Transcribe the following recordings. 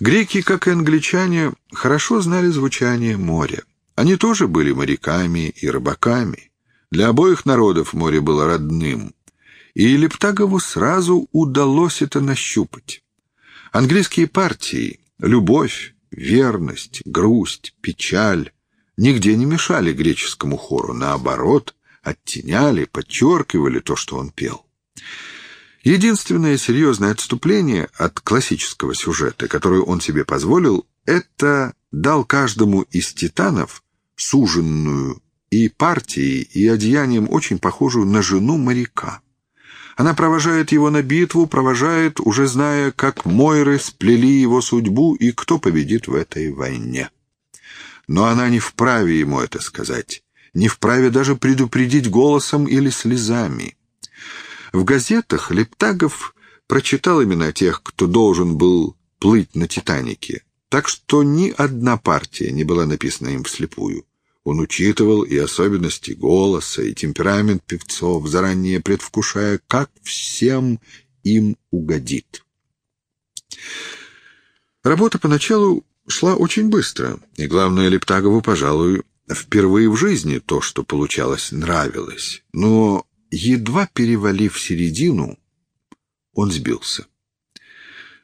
Греки, как и англичане, хорошо знали звучание моря. Они тоже были моряками и рыбаками. Для обоих народов море было родным. И Лептагову сразу удалось это нащупать. Английские партии — любовь, верность, грусть, печаль — нигде не мешали греческому хору, наоборот, оттеняли, подчеркивали то, что он пел. Единственное серьезное отступление от классического сюжета, которое он себе позволил, это дал каждому из титанов суженную и партией, и одеянием очень похожую на жену моряка. Она провожает его на битву, провожает, уже зная, как Мойры сплели его судьбу и кто победит в этой войне. Но она не вправе ему это сказать, не вправе даже предупредить голосом или слезами. В газетах Лептагов прочитал имена тех, кто должен был плыть на «Титанике», так что ни одна партия не была написана им вслепую. Он учитывал и особенности голоса, и темперамент певцов, заранее предвкушая, как всем им угодит. Работа поначалу шла очень быстро, и, главное, Лептагову, пожалуй, впервые в жизни то, что получалось, нравилось. Но едва перевалив середину, он сбился.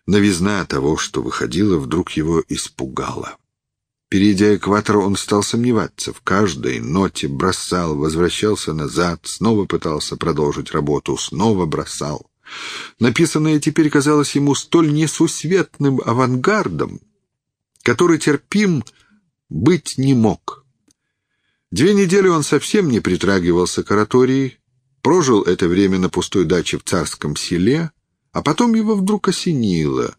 Новизна того, что выходило, вдруг его испугала. Перейдя экватор, он стал сомневаться. В каждой ноте бросал, возвращался назад, снова пытался продолжить работу, снова бросал. Написанное теперь казалось ему столь несусветным авангардом, который терпим быть не мог. Две недели он совсем не притрагивался к оратории, Прожил это время на пустой даче в царском селе, а потом его вдруг осенило,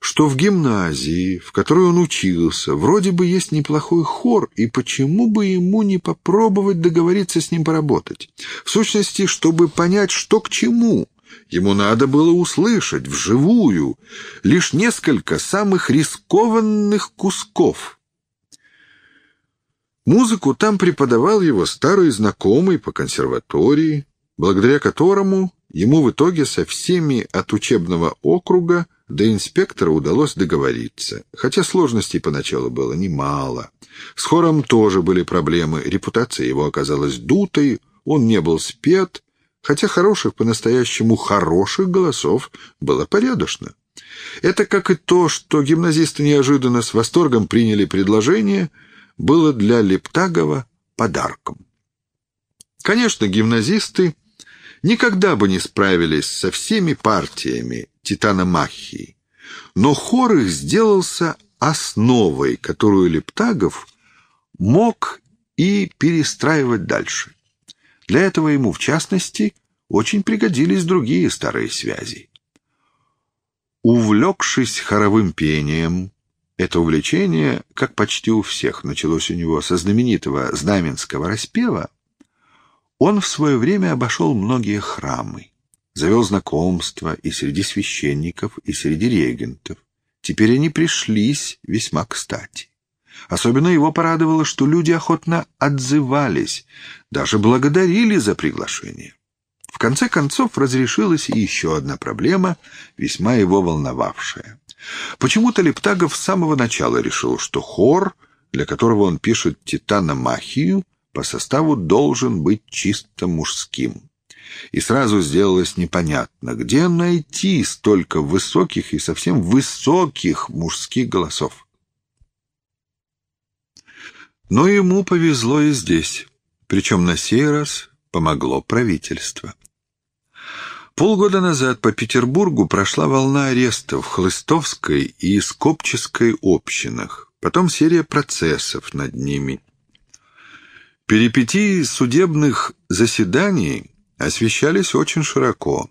что в гимназии, в которой он учился, вроде бы есть неплохой хор, и почему бы ему не попробовать договориться с ним поработать? В сущности, чтобы понять, что к чему. Ему надо было услышать вживую лишь несколько самых рискованных кусков. Музыку там преподавал его старый знакомый по консерватории, благодаря которому ему в итоге со всеми от учебного округа до инспектора удалось договориться, хотя сложностей поначалу было немало. С хором тоже были проблемы, репутация его оказалась дутой, он не был спет, хотя хороших, по-настоящему хороших голосов было порядочно. Это как и то, что гимназисты неожиданно с восторгом приняли предложение – было для Лептагова подарком. Конечно, гимназисты никогда бы не справились со всеми партиями титаномахии, но хор их сделался основой, которую Лептагов мог и перестраивать дальше. Для этого ему, в частности, очень пригодились другие старые связи. Увлекшись хоровым пением, это увлечение, как почти у всех, началось у него со знаменитого знаменского распева. Он в свое время обошел многие храмы, завел знакомства и среди священников, и среди регентов. Теперь они пришлись весьма кстати. Особенно его порадовало, что люди охотно отзывались, даже благодарили за приглашение. В конце концов разрешилась и еще одна проблема, весьма его волновавшая. Почему-то Лептагов с самого начала решил, что хор, для которого он пишет «Титаномахию», по составу должен быть чисто мужским. И сразу сделалось непонятно, где найти столько высоких и совсем высоких мужских голосов. Но ему повезло и здесь, причем на сей раз помогло правительство. Полгода назад по Петербургу прошла волна арестов в Хлыстовской и Скопческой общинах, потом серия процессов над ними. Перипетии судебных заседаний освещались очень широко,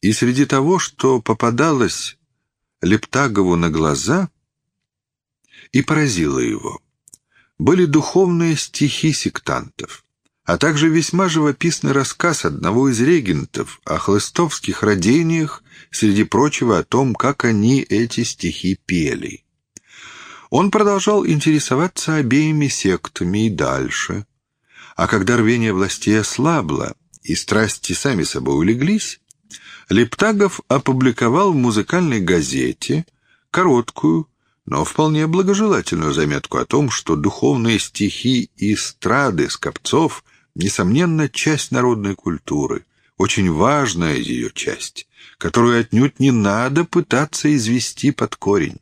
и среди того, что попадалось Лептагову на глаза и поразило его, были духовные стихи сектантов а также весьма живописный рассказ одного из регентов о хлыстовских родениях, среди прочего о том, как они эти стихи пели. Он продолжал интересоваться обеими сектами и дальше, а когда рвение властей ослабло и страсти сами собой улеглись, Лептагов опубликовал в музыкальной газете короткую, но вполне благожелательную заметку о том, что духовные стихи и эстрады скопцов, несомненно, часть народной культуры, очень важная ее часть, которую отнюдь не надо пытаться извести под корень.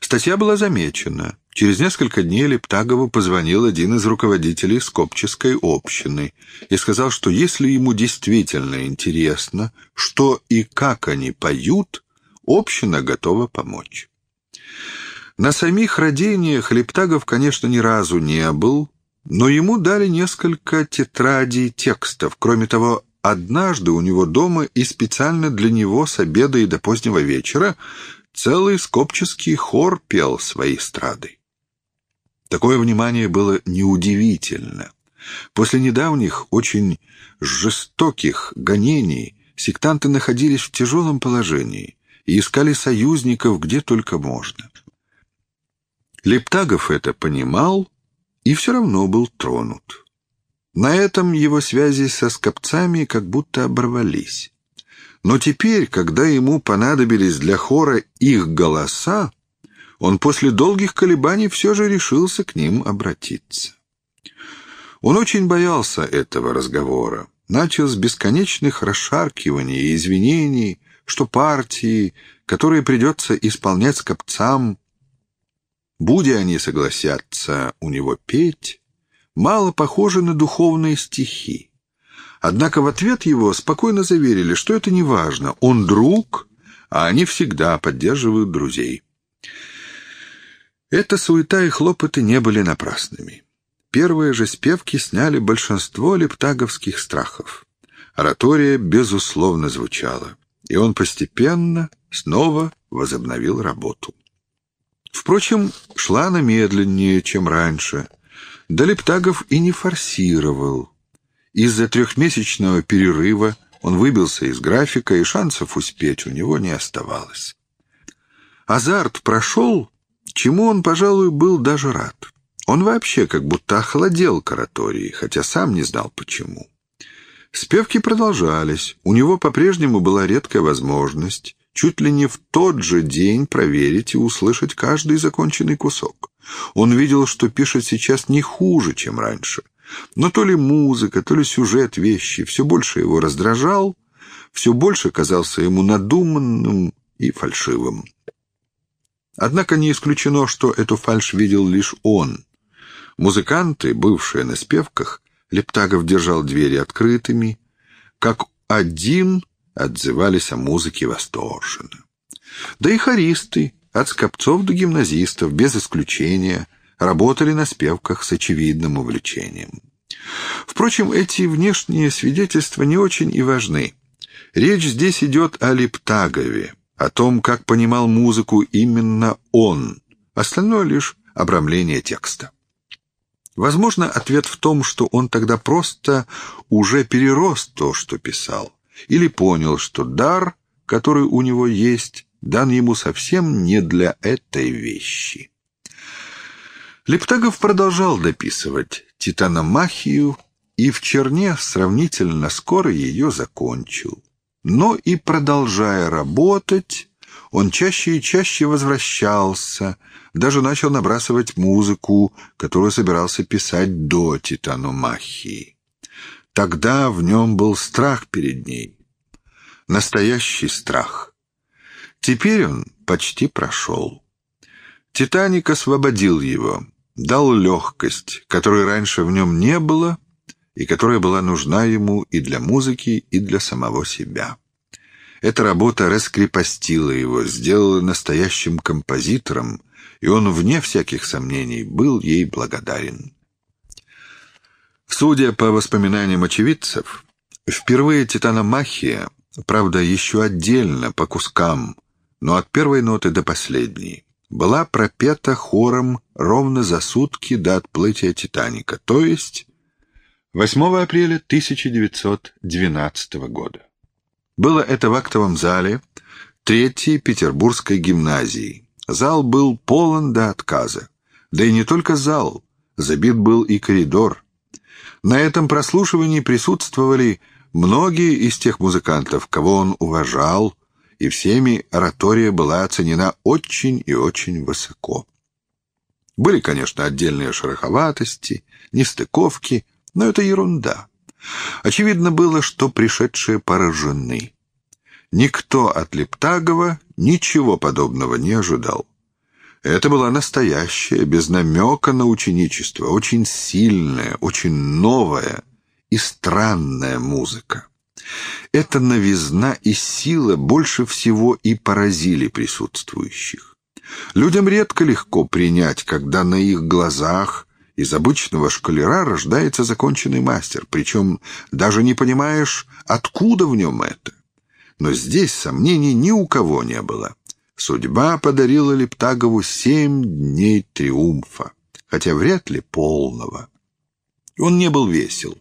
Статья была замечена. Через несколько дней Лептагову позвонил один из руководителей Скопческой общины и сказал, что если ему действительно интересно, что и как они поют, община готова помочь. На самих родениях Лептагов, конечно, ни разу не был, но ему дали несколько тетрадей текстов. Кроме того, однажды у него дома и специально для него с обеда и до позднего вечера целый скопческий хор пел свои страды. Такое внимание было неудивительно. После недавних, очень жестоких гонений сектанты находились в тяжелом положении и искали союзников где только можно. Лептагов это понимал и все равно был тронут. На этом его связи со скопцами как будто оборвались. Но теперь, когда ему понадобились для хора их голоса, он после долгих колебаний все же решился к ним обратиться. Он очень боялся этого разговора. Начал с бесконечных расшаркиваний и извинений, что партии, которые придется исполнять скопцам, будь они согласятся у него петь, мало похожи на духовные стихи. Однако в ответ его спокойно заверили, что это не важно, он друг, а они всегда поддерживают друзей. Эта суета и хлопоты не были напрасными. Первые же спевки сняли большинство лептаговских страхов. Оратория, безусловно, звучала, и он постепенно снова возобновил работу. Впрочем, шла она медленнее, чем раньше. Да Лептагов и не форсировал. Из-за трехмесячного перерыва он выбился из графика, и шансов успеть у него не оставалось. Азарт прошел, чему он, пожалуй, был даже рад. Он вообще как будто охладел к оратории, хотя сам не знал почему. Спевки продолжались, у него по-прежнему была редкая возможность чуть ли не в тот же день проверить и услышать каждый законченный кусок. Он видел, что пишет сейчас не хуже, чем раньше, но то ли музыка, то ли сюжет вещи все больше его раздражал, все больше казался ему надуманным и фальшивым. Однако не исключено, что эту фальшь видел лишь он. Музыканты, бывшие на спевках, Лептагов держал двери открытыми, как один отзывались о музыке восторженно. Да и хористы, от скопцов до гимназистов, без исключения, работали на спевках с очевидным увлечением. Впрочем, эти внешние свидетельства не очень и важны. Речь здесь идет о Лептагове, о том, как понимал музыку именно он, остальное лишь обрамление текста. Возможно, ответ в том, что он тогда просто уже перерос то, что писал, или понял, что дар, который у него есть, дан ему совсем не для этой вещи. Лептагов продолжал дописывать «Титаномахию» и в Черне сравнительно скоро ее закончил. Но и продолжая работать, он чаще и чаще возвращался, даже начал набрасывать музыку, которую собирался писать до «Титаномахии». Тогда в нем был страх перед ней, настоящий страх. Теперь он почти прошел. «Титаник» освободил его, дал легкость, которой раньше в нем не было и которая была нужна ему и для музыки, и для самого себя. Эта работа раскрепостила его, сделала настоящим композитором, и он, вне всяких сомнений, был ей благодарен. Судя по воспоминаниям очевидцев, впервые «Титаномахия», правда, еще отдельно, по кускам, но от первой ноты до последней, была пропета хором ровно за сутки до отплытия «Титаника», то есть 8 апреля 1912 года. Было это в актовом зале Третьей Петербургской гимназии. Зал был полон до отказа. Да и не только зал, забит был и коридор. На этом прослушивании присутствовали многие из тех музыкантов, кого он уважал, и всеми оратория была оценена очень и очень высоко. Были, конечно, отдельные шероховатости, нестыковки, но это ерунда. Очевидно было, что пришедшие поражены. Никто от Лептагова ничего подобного не ожидал. Это была настоящая, без намека на ученичество, очень сильная, очень новая и странная музыка. Эта новизна и сила больше всего и поразили присутствующих. Людям редко легко принять, когда на их глазах из обычного шкалера рождается законченный мастер, причем даже не понимаешь, откуда в нем это. Но здесь сомнений ни у кого не было. Судьба подарила Лептагову семь дней триумфа, хотя вряд ли полного. Он не был весел.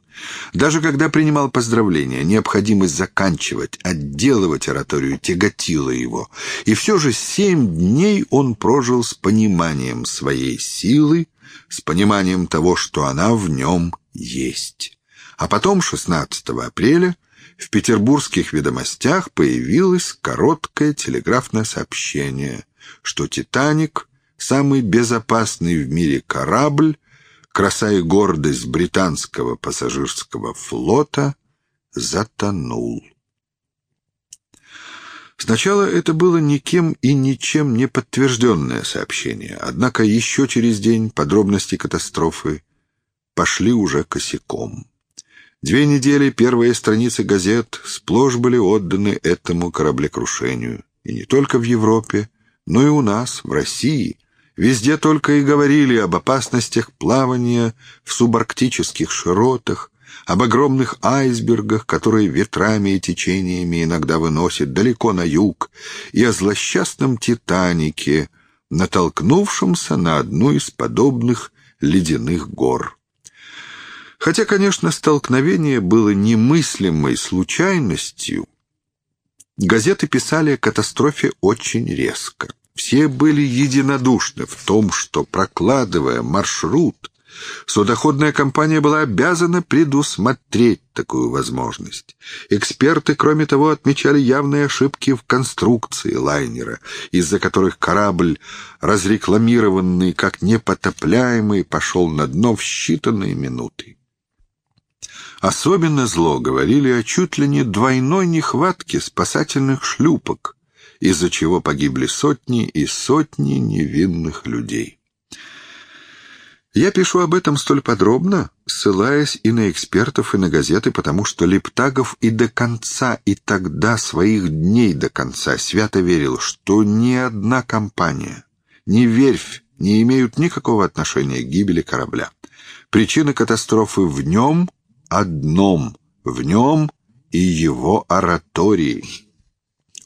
Даже когда принимал поздравления, необходимость заканчивать, отделывать ораторию тяготила его. И все же семь дней он прожил с пониманием своей силы, с пониманием того, что она в нем есть. А потом, 16 апреля, в петербургских ведомостях появилось короткое телеграфное сообщение, что «Титаник» — самый безопасный в мире корабль, краса и гордость британского пассажирского флота, затонул. Сначала это было никем и ничем не подтвержденное сообщение, однако еще через день подробности катастрофы пошли уже косяком. Две недели первые страницы газет сплошь были отданы этому кораблекрушению. И не только в Европе, но и у нас, в России. Везде только и говорили об опасностях плавания в субарктических широтах, об огромных айсбергах, которые ветрами и течениями иногда выносят далеко на юг, и о злосчастном «Титанике», натолкнувшемся на одну из подобных ледяных гор. Хотя, конечно, столкновение было немыслимой случайностью, газеты писали о катастрофе очень резко. Все были единодушны в том, что, прокладывая маршрут, судоходная компания была обязана предусмотреть такую возможность. Эксперты, кроме того, отмечали явные ошибки в конструкции лайнера, из-за которых корабль, разрекламированный как непотопляемый, пошел на дно в считанные минуты. Особенно зло говорили о чуть ли не двойной нехватке спасательных шлюпок, из-за чего погибли сотни и сотни невинных людей. Я пишу об этом столь подробно, ссылаясь и на экспертов, и на газеты, потому что Лептагов и до конца, и тогда своих дней до конца свято верил, что ни одна компания, ни верфь не имеют никакого отношения к гибели корабля. Причина катастрофы в нем — одном, в нем и его оратории.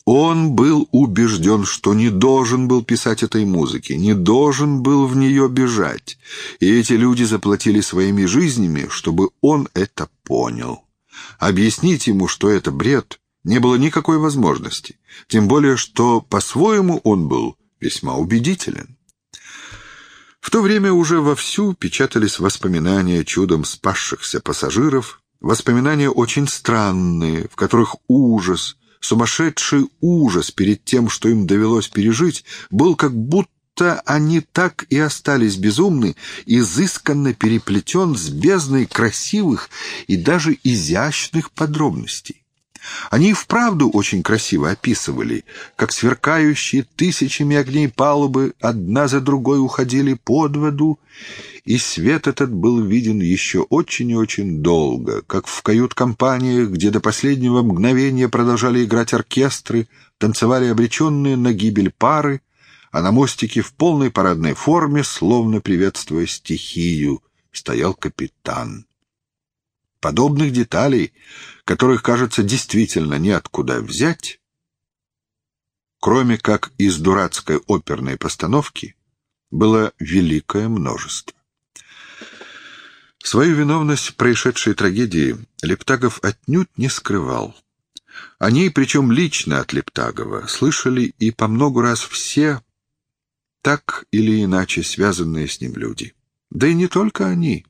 Он был убежден, что не должен был писать этой музыки, не должен был в нее бежать, и эти люди заплатили своими жизнями, чтобы он это понял. Объяснить ему, что это бред, не было никакой возможности, тем более, что по-своему он был весьма убедителен. В то время уже вовсю печатались воспоминания чудом спасшихся пассажиров, воспоминания очень странные, в которых ужас, сумасшедший ужас перед тем, что им довелось пережить, был как будто они так и остались безумны, изысканно переплетен с бездной красивых и даже изящных подробностей. Они и вправду очень красиво описывали, как сверкающие тысячами огней палубы одна за другой уходили под воду, и свет этот был виден еще очень и очень долго, как в кают-компаниях, где до последнего мгновения продолжали играть оркестры, танцевали обреченные на гибель пары, а на мостике в полной парадной форме, словно приветствуя стихию, стоял капитан. Подобных деталей, которых, кажется, действительно неоткуда взять, кроме как из дурацкой оперной постановки, было великое множество. Свою виновность в происшедшей трагедии Лептагов отнюдь не скрывал. О ней, причем лично от Лептагова, слышали и по много раз все, так или иначе связанные с ним люди. Да и не только они.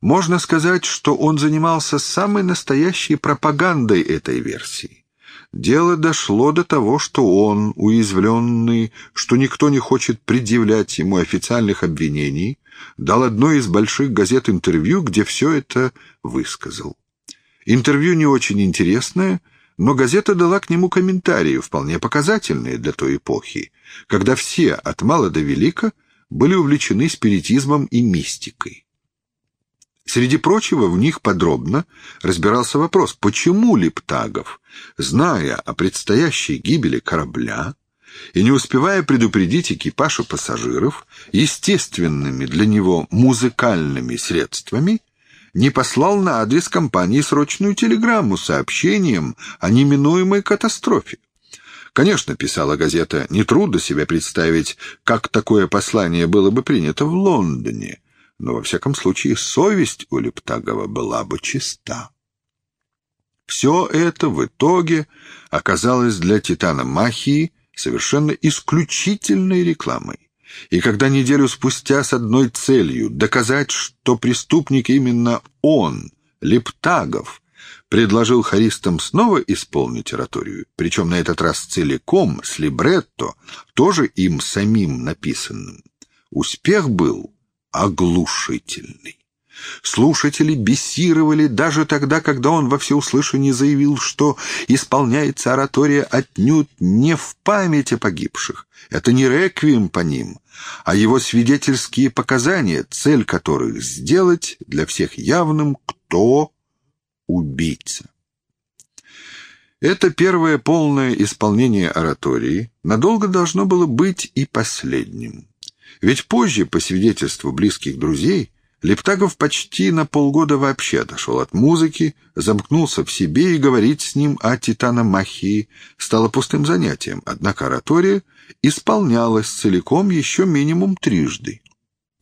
Можно сказать, что он занимался самой настоящей пропагандой этой версии. дело дошло до того, что он, уязвленный, что никто не хочет предъявлять ему официальных обвинений, дал одной из больших газет интервью, где все это высказал. Интервью не очень интересное, но газета дала к нему комментарии, вполне показательные для той эпохи, когда все, от мала до велика, были увлечены спиритизмом и мистикой. Среди прочего, в них подробно разбирался вопрос, почему Лептагов, зная о предстоящей гибели корабля и не успевая предупредить экипаж пассажиров естественными для него музыкальными средствами, не послал на адрес компании срочную телеграмму с сообщением о неминуемой катастрофе. Конечно, писала газета, нетрудно себе представить, как такое послание было бы принято в Лондоне, но, во всяком случае, совесть у Лептагова была бы чиста. Все это в итоге оказалось для Титана Махии совершенно исключительной рекламой. И когда неделю спустя с одной целью доказать, что преступник именно он, Лептагов, предложил хористам снова исполнить ораторию, причем на этот раз целиком, с либретто, тоже им самим написанным, успех был оглушительный. Слушатели бесировали даже тогда, когда он во всеуслышание заявил, что исполняется оратория отнюдь не в память о погибших. Это не реквием по ним, а его свидетельские показания, цель которых сделать для всех явным, кто убийца. Это первое полное исполнение оратории надолго должно было быть и последним. Ведь позже, по свидетельству близких друзей, Лептагов почти на полгода вообще отошел от музыки, замкнулся в себе и говорить с ним о титаномахии стало пустым занятием, однако оратория исполнялась целиком еще минимум трижды.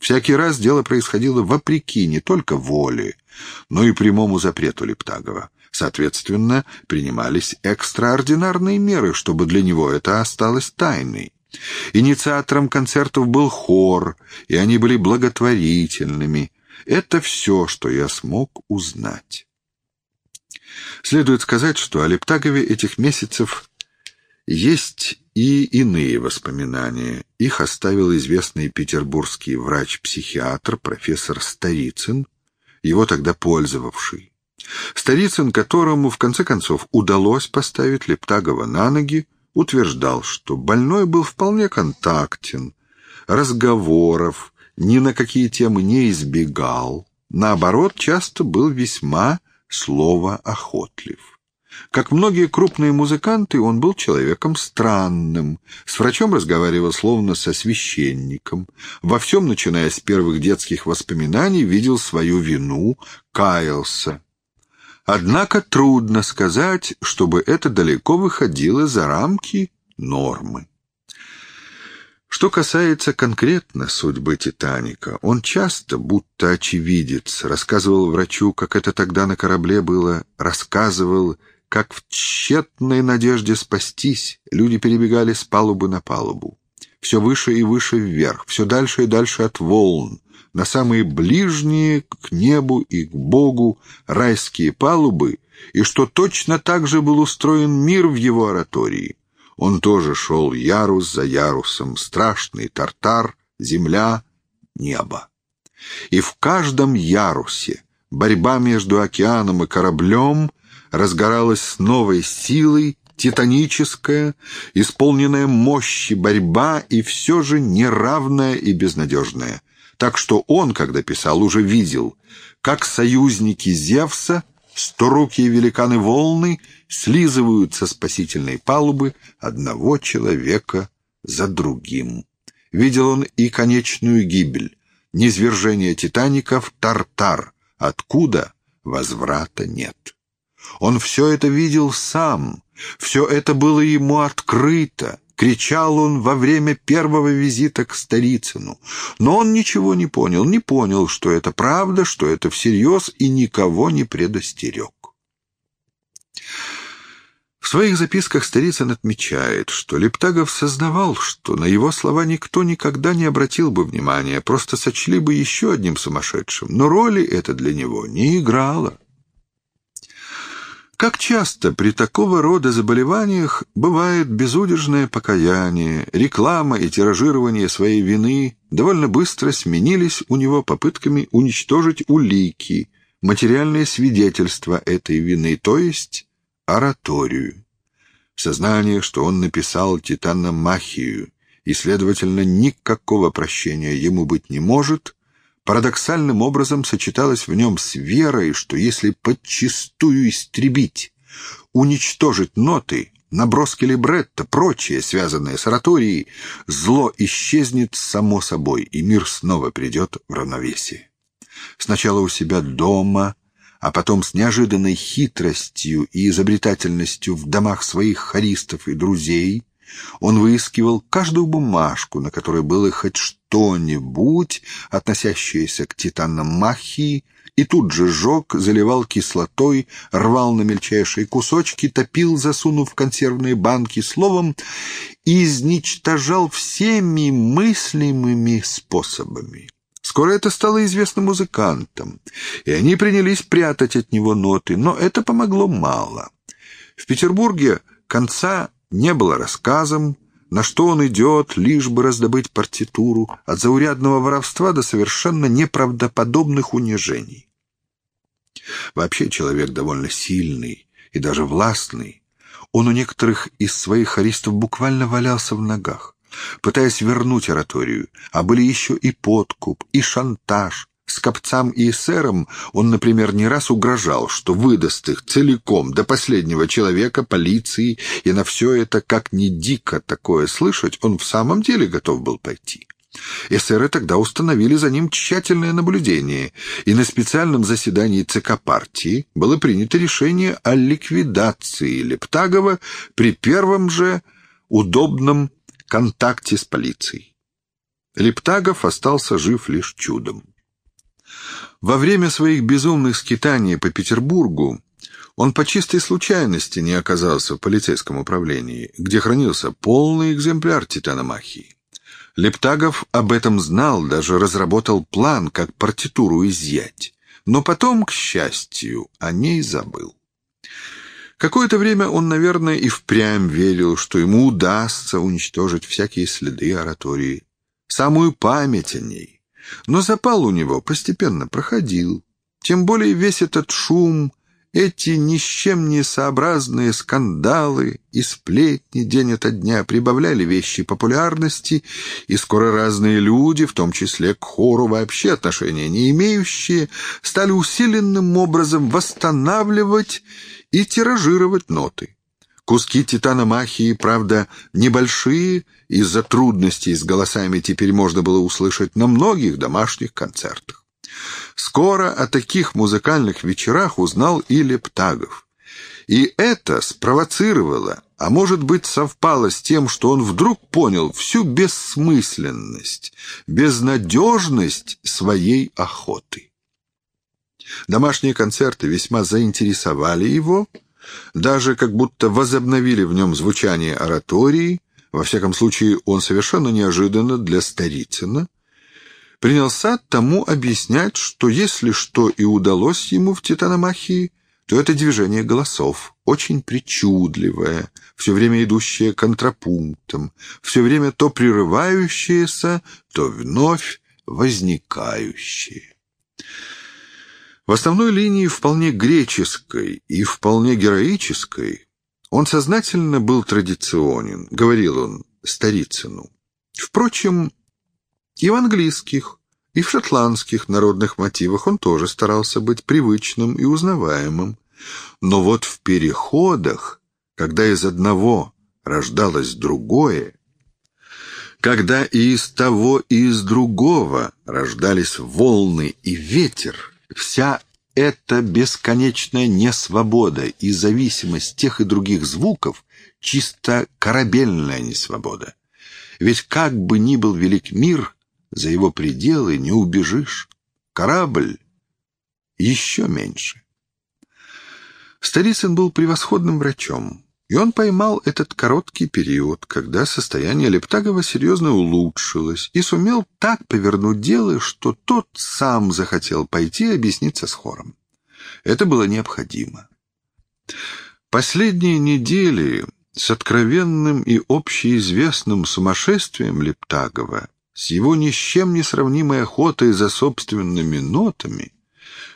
Всякий раз дело происходило вопреки не только воле, но и прямому запрету Лептагова. Соответственно, принимались экстраординарные меры, чтобы для него это осталось тайной. Инициатором концертов был хор, и они были благотворительными. Это все, что я смог узнать. Следует сказать, что о Лептагове этих месяцев есть и иные воспоминания. Их оставил известный петербургский врач-психиатр профессор Старицын, его тогда пользовавший. Старицын, которому в конце концов удалось поставить Лептагова на ноги, утверждал, что больной был вполне контактен, разговоров ни на какие темы не избегал, наоборот, часто был весьма словоохотлив. Как многие крупные музыканты, он был человеком странным. С врачом разговаривал словно со священником. Во всем, начиная с первых детских воспоминаний, видел свою вину, каялся. Однако трудно сказать, чтобы это далеко выходило за рамки нормы. Что касается конкретно судьбы «Титаника», он часто, будто очевидец, рассказывал врачу, как это тогда на корабле было, рассказывал, как в тщетной надежде спастись люди перебегали с палубы на палубу. Все выше и выше вверх, все дальше и дальше от волн, на самые ближние к небу и к Богу райские палубы, и что точно так же был устроен мир в его оратории. Он тоже шел ярус за ярусом, страшный тартар, земля, небо. И в каждом ярусе борьба между океаном и кораблем разгоралась с новой силой, титаническая, исполненная мощи борьба и все же неравная и безнадежная так что он, когда писал, уже видел, как союзники Зевса, сторукие великаны волны, слизывают со спасительной палубы одного человека за другим. Видел он и конечную гибель, низвержение Титаника в Тартар, откуда возврата нет. Он все это видел сам, все это было ему открыто, Кричал он во время первого визита к Старицыну. Но он ничего не понял, не понял, что это правда, что это всерьез, и никого не предостерег. В своих записках Старицын отмечает, что Лептагов сознавал, что на его слова никто никогда не обратил бы внимания, просто сочли бы еще одним сумасшедшим, но роли это для него не играло. Как часто при такого рода заболеваниях бывает безудержное покаяние, реклама и тиражирование своей вины довольно быстро сменились у него попытками уничтожить улики, материальное свидетельство этой вины, то есть ораторию. Сознание, что он написал титаномахию, и, следовательно, никакого прощения ему быть не может, парадоксальным образом сочеталось в нем с верой, что если подчистую истребить, уничтожить ноты, наброски либретто, прочее, связанное с ораторией, зло исчезнет само собой, и мир снова придет в равновесие. Сначала у себя дома, а потом с неожиданной хитростью и изобретательностью в домах своих харистов и друзей, он выискивал каждую бумажку, на которой было хоть что-нибудь, относящееся к титанам Махии, и тут же жег, заливал кислотой, рвал на мельчайшие кусочки, топил, засунув в консервные банки, словом, изничтожал всеми мыслимыми способами. Скоро это стало известно музыкантам, и они принялись прятать от него ноты, но это помогло мало. В Петербурге конца не было рассказом, на что он идет, лишь бы раздобыть партитуру, от заурядного воровства до совершенно неправдоподобных унижений. Вообще человек довольно сильный и даже властный. Он у некоторых из своих хористов буквально валялся в ногах, пытаясь вернуть ораторию, а были еще и подкуп, и шантаж, Скопцам и эсерам он, например, не раз угрожал, что выдаст их целиком до последнего человека полиции, и на все это, как ни дико такое слышать, он в самом деле готов был пойти. Эсеры тогда установили за ним тщательное наблюдение, и на специальном заседании ЦК партии было принято решение о ликвидации Лептагова при первом же удобном контакте с полицией. Лептагов остался жив лишь чудом. Во время своих безумных скитаний по Петербургу он по чистой случайности не оказался в полицейском управлении, где хранился полный экземпляр титаномахии. Лептагов об этом знал, даже разработал план, как партитуру изъять, но потом, к счастью, о ней забыл. Какое-то время он, наверное, и впрямь верил, что ему удастся уничтожить всякие следы оратории, самую память о ней, но запал у него постепенно проходил. Тем более весь этот шум, эти ни с чем не сообразные скандалы и сплетни день ото дня прибавляли вещи популярности, и скоро разные люди, в том числе к хору вообще отношения не имеющие, стали усиленным образом восстанавливать и тиражировать ноты. Куски титаномахии, правда, небольшие, из-за трудностей с голосами теперь можно было услышать на многих домашних концертах. Скоро о таких музыкальных вечерах узнал и Лептагов. И это спровоцировало, а может быть совпало с тем, что он вдруг понял всю бессмысленность, безнадежность своей охоты. Домашние концерты весьма заинтересовали его, даже как будто возобновили в нем звучание оратории, во всяком случае он совершенно неожиданно для Старицына, принялся тому объяснять, что если что и удалось ему в титаномахии, то это движение голосов, очень причудливое, все время идущее контрапунктом, все время то прерывающееся, то вновь возникающее. В основной линии вполне греческой и вполне героической он сознательно был традиционен, говорил он Старицыну. Впрочем, и в английских, и в шотландских народных мотивах он тоже старался быть привычным и узнаваемым. Но вот в переходах, когда из одного рождалось другое, когда и из того, и из другого рождались волны и ветер, Вся эта бесконечная несвобода и зависимость тех и других звуков — чисто корабельная несвобода. Ведь как бы ни был велик мир, за его пределы не убежишь. Корабль еще меньше. Старицын был превосходным врачом. И он поймал этот короткий период, когда состояние Лептагова серьезно улучшилось, и сумел так повернуть дело, что тот сам захотел пойти объясниться с хором. Это было необходимо. Последние недели с откровенным и общеизвестным сумасшествием Лептагова, с его ни с чем не сравнимой охотой за собственными нотами,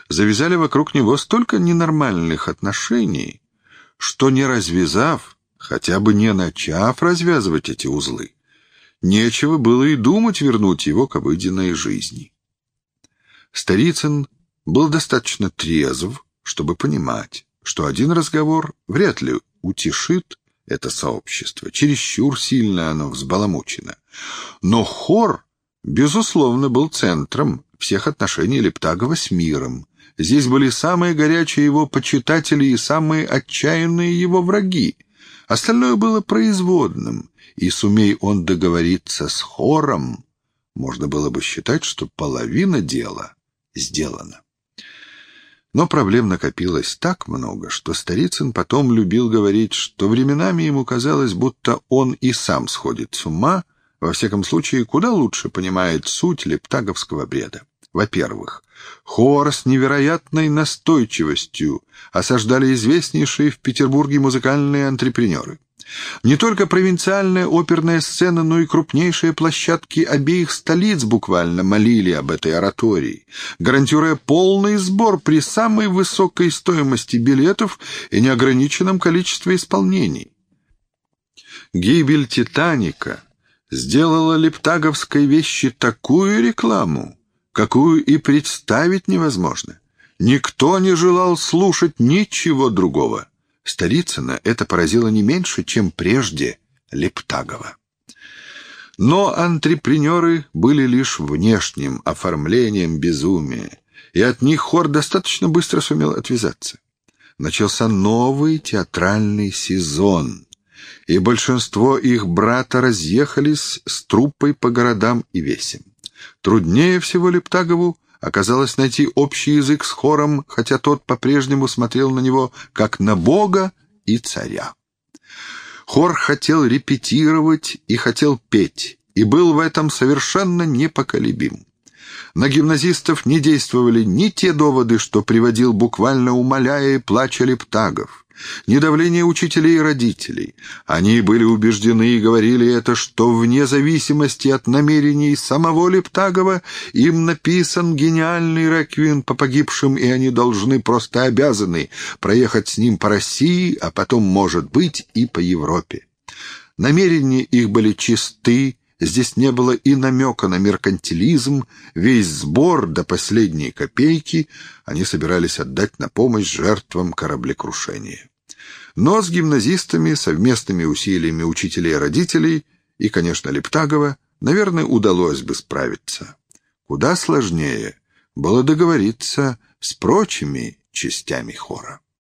завязали вокруг него столько ненормальных отношений, что не развязав, хотя бы не начав развязывать эти узлы, нечего было и думать вернуть его к обыденной жизни. Старицын был достаточно трезв, чтобы понимать, что один разговор вряд ли утешит это сообщество, чересчур сильно оно взбаламучено. Но хор, безусловно, был центром всех отношений Лептагова с миром. Здесь были самые горячие его почитатели и самые отчаянные его враги. Остальное было производным, и сумей он договориться с хором, можно было бы считать, что половина дела сделана. Но проблем накопилось так много, что Старицын потом любил говорить, что временами ему казалось, будто он и сам сходит с ума, во всяком случае, куда лучше понимает суть лептаговского бреда. Во-первых, хор с невероятной настойчивостью осаждали известнейшие в Петербурге музыкальные антрепренеры. Не только провинциальная оперная сцена, но и крупнейшие площадки обеих столиц буквально молили об этой оратории, гарантируя полный сбор при самой высокой стоимости билетов и неограниченном количестве исполнений. Гибель «Титаника» сделала лептаговской вещи такую рекламу, какую и представить невозможно. Никто не желал слушать ничего другого. Старицына это поразило не меньше, чем прежде Лептагова. Но антрепренеры были лишь внешним оформлением безумия, и от них хор достаточно быстро сумел отвязаться. Начался новый театральный сезон, и большинство их брата разъехались с труппой по городам и весям. Труднее всего Лептагову оказалось найти общий язык с хором, хотя тот по-прежнему смотрел на него как на Бога и царя. Хор хотел репетировать и хотел петь, и был в этом совершенно непоколебим. На гимназистов не действовали ни те доводы, что приводил буквально умоляя и плача Лептагов, ни давление учителей и родителей. Они были убеждены и говорили это, что вне зависимости от намерений самого Лептагова им написан гениальный реквием по погибшим, и они должны, просто обязаны, проехать с ним по России, а потом, может быть, и по Европе. Намерения их были чисты, Здесь не было и намека на меркантилизм, весь сбор до последней копейки они собирались отдать на помощь жертвам кораблекрушения. Но с гимназистами, совместными усилиями учителей и родителей и, конечно, Лептагова, наверное, удалось бы справиться. Куда сложнее было договориться с прочими частями хора.